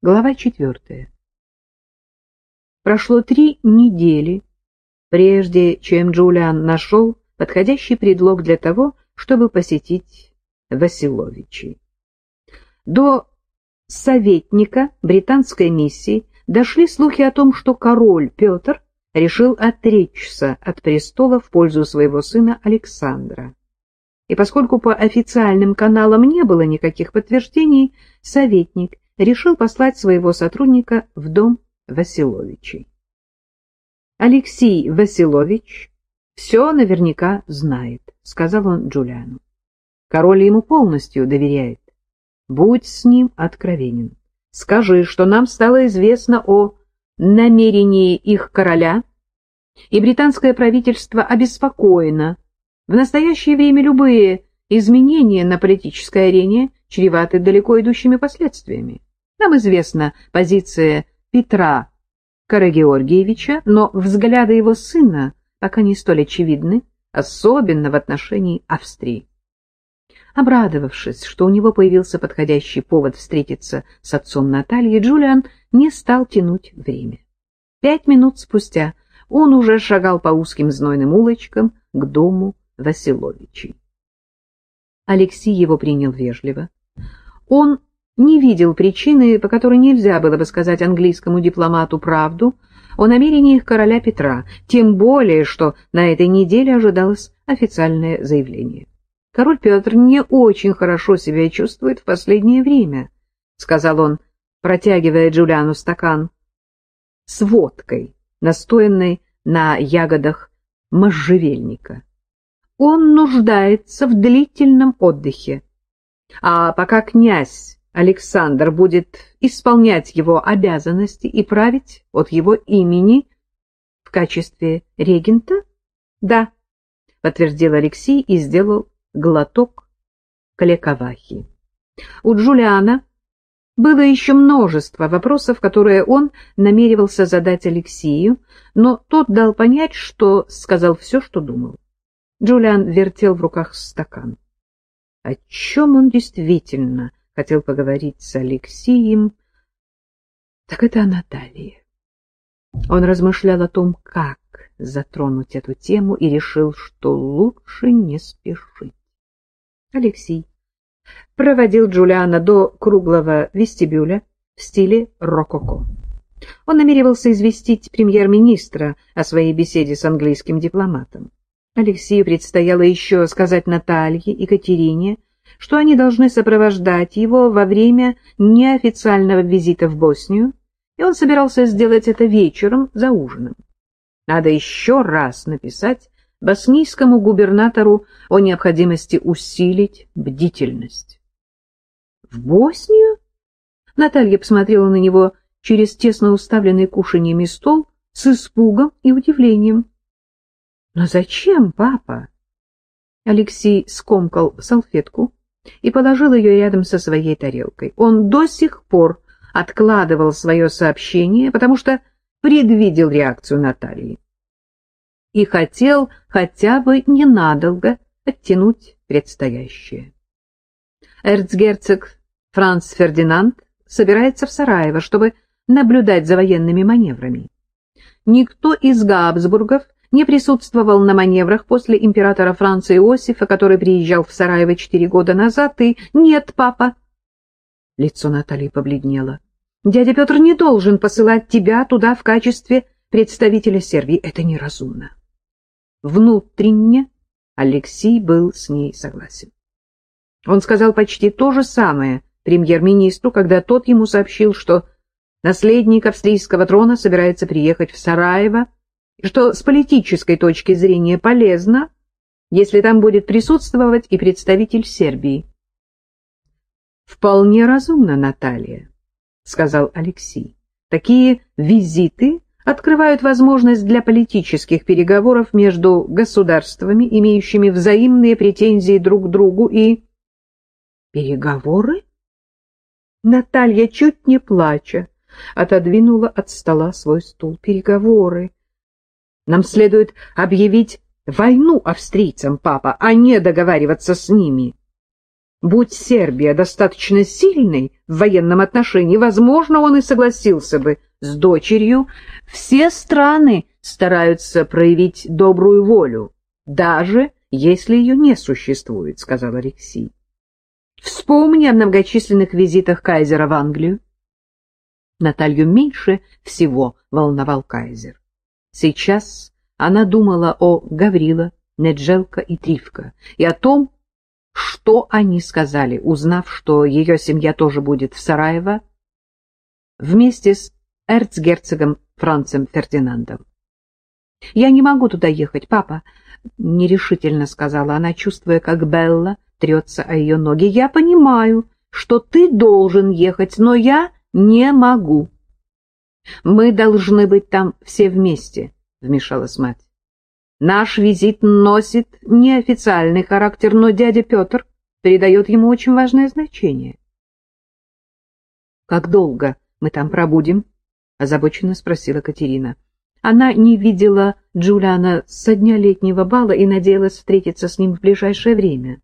Глава четвертая. Прошло три недели, прежде чем Джулиан нашел подходящий предлог для того, чтобы посетить Василовичей. До советника британской миссии дошли слухи о том, что король Петр решил отречься от престола в пользу своего сына Александра. И поскольку по официальным каналам не было никаких подтверждений, советник решил послать своего сотрудника в дом Василовичей. Алексей Василович все наверняка знает, сказал он Джулиану. Король ему полностью доверяет. Будь с ним откровенен. Скажи, что нам стало известно о намерении их короля, и британское правительство обеспокоено. В настоящее время любые изменения на политической арене чреваты далеко идущими последствиями. Нам известна позиция Петра Карагеоргиевича, но взгляды его сына пока не столь очевидны, особенно в отношении Австрии. Обрадовавшись, что у него появился подходящий повод встретиться с отцом Натальи, Джулиан не стал тянуть время. Пять минут спустя он уже шагал по узким знойным улочкам к дому Василовичей. Алексей его принял вежливо. Он не видел причины, по которой нельзя было бы сказать английскому дипломату правду о намерениях короля Петра, тем более, что на этой неделе ожидалось официальное заявление. «Король Петр не очень хорошо себя чувствует в последнее время», — сказал он, протягивая Джулиану стакан с водкой, настоянной на ягодах можжевельника. «Он нуждается в длительном отдыхе. А пока князь Александр будет исполнять его обязанности и править от его имени в качестве регента? Да, подтвердил Алексей и сделал глоток калекавахи. У Джулиана было еще множество вопросов, которые он намеревался задать Алексею, но тот дал понять, что сказал все, что думал. Джулиан вертел в руках стакан. О чем он действительно хотел поговорить с Алексеем, так это о Наталье. Он размышлял о том, как затронуть эту тему и решил, что лучше не спешить. Алексей проводил Джулиана до круглого вестибюля в стиле рококо. Он намеревался известить премьер-министра о своей беседе с английским дипломатом. Алексею предстояло еще сказать Наталье и Катерине, что они должны сопровождать его во время неофициального визита в Боснию, и он собирался сделать это вечером за ужином. Надо еще раз написать боснийскому губернатору о необходимости усилить бдительность. В Боснию? Наталья посмотрела на него через тесно уставленный кушаньями стол с испугом и удивлением. Но зачем, папа? Алексей скомкал салфетку, и положил ее рядом со своей тарелкой. Он до сих пор откладывал свое сообщение, потому что предвидел реакцию Натальи и хотел хотя бы ненадолго оттянуть предстоящее. Эрцгерцог Франц Фердинанд собирается в Сараево, чтобы наблюдать за военными маневрами. Никто из Габсбургов не присутствовал на маневрах после императора Франца Иосифа, который приезжал в Сараево четыре года назад, и «Нет, папа!» Лицо Натальи побледнело. «Дядя Петр не должен посылать тебя туда в качестве представителя Сербии. Это неразумно». Внутренне Алексей был с ней согласен. Он сказал почти то же самое премьер-министру, когда тот ему сообщил, что наследник австрийского трона собирается приехать в Сараево что с политической точки зрения полезно, если там будет присутствовать и представитель Сербии. «Вполне разумно, Наталья», — сказал Алексей. «Такие визиты открывают возможность для политических переговоров между государствами, имеющими взаимные претензии друг к другу, и...» «Переговоры?» Наталья, чуть не плача, отодвинула от стола свой стул. «Переговоры!» Нам следует объявить войну австрийцам, папа, а не договариваться с ними. Будь Сербия достаточно сильной в военном отношении, возможно, он и согласился бы с дочерью. Все страны стараются проявить добрую волю, даже если ее не существует, — сказал Алексей. Вспомни о многочисленных визитах кайзера в Англию. Наталью меньше всего волновал кайзер. Сейчас она думала о Гаврила, Неджелка и Тривка и о том, что они сказали, узнав, что ее семья тоже будет в Сараево вместе с эрцгерцогом Францем Фердинандом. «Я не могу туда ехать, папа», — нерешительно сказала она, чувствуя, как Белла трется о ее ноги. «Я понимаю, что ты должен ехать, но я не могу». «Мы должны быть там все вместе», — вмешалась мать. «Наш визит носит неофициальный характер, но дядя Петр передает ему очень важное значение». «Как долго мы там пробудем?» — озабоченно спросила Катерина. Она не видела Джулиана со дня летнего бала и надеялась встретиться с ним в ближайшее время.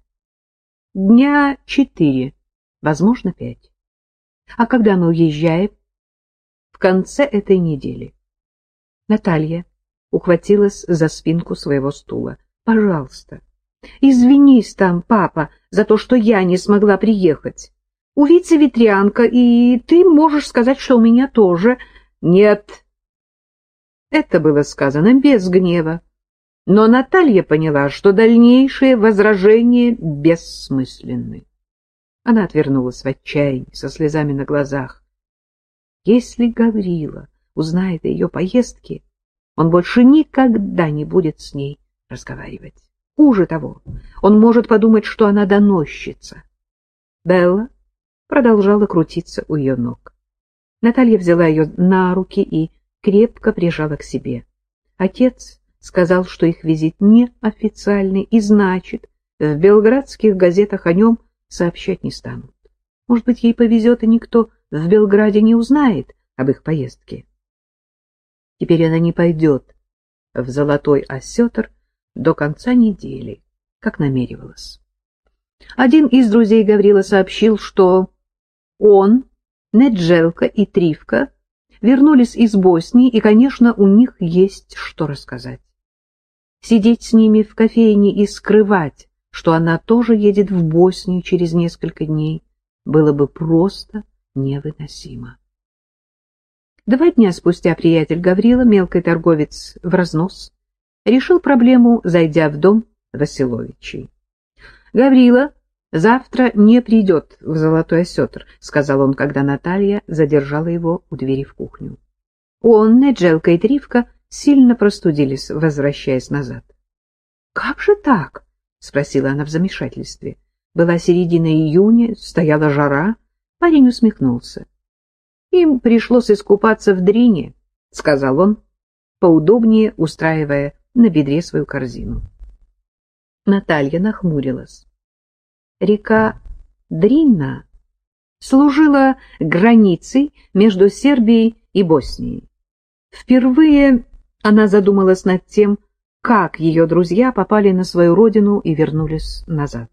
Дня четыре, возможно, пять. А когда мы уезжаем? В конце этой недели. Наталья ухватилась за спинку своего стула. Пожалуйста, извинись там, папа, за то, что я не смогла приехать. У Вицы ветрянка, и ты можешь сказать, что у меня тоже. Нет. Это было сказано без гнева. Но Наталья поняла, что дальнейшие возражения бессмысленны. Она отвернулась в отчаянии, со слезами на глазах. Если Гаврила узнает о ее поездке, он больше никогда не будет с ней разговаривать. Хуже того, он может подумать, что она доносчица. Белла продолжала крутиться у ее ног. Наталья взяла ее на руки и крепко прижала к себе. Отец сказал, что их визит неофициальный, и значит, в белградских газетах о нем сообщать не станут. Может быть, ей повезет, и никто в Белграде не узнает об их поездке. Теперь она не пойдет в Золотой Осетр до конца недели, как намеревалась. Один из друзей Гаврила сообщил, что он, Неджелка и Тривка вернулись из Боснии, и, конечно, у них есть что рассказать. Сидеть с ними в кофейне и скрывать, что она тоже едет в Боснию через несколько дней, было бы просто невыносимо. Два дня спустя приятель Гаврила, мелкий торговец в разнос, решил проблему, зайдя в дом Василовичей. Гаврила завтра не придет в Золотой Осетр, — сказал он, когда Наталья задержала его у двери в кухню. Он, Неджелка и Тривка сильно простудились, возвращаясь назад. — Как же так? — спросила она в замешательстве. Была середина июня, стояла жара. Парень усмехнулся. — Им пришлось искупаться в Дрине, — сказал он, поудобнее устраивая на бедре свою корзину. Наталья нахмурилась. Река Дринна служила границей между Сербией и Боснией. Впервые она задумалась над тем, как ее друзья попали на свою родину и вернулись назад.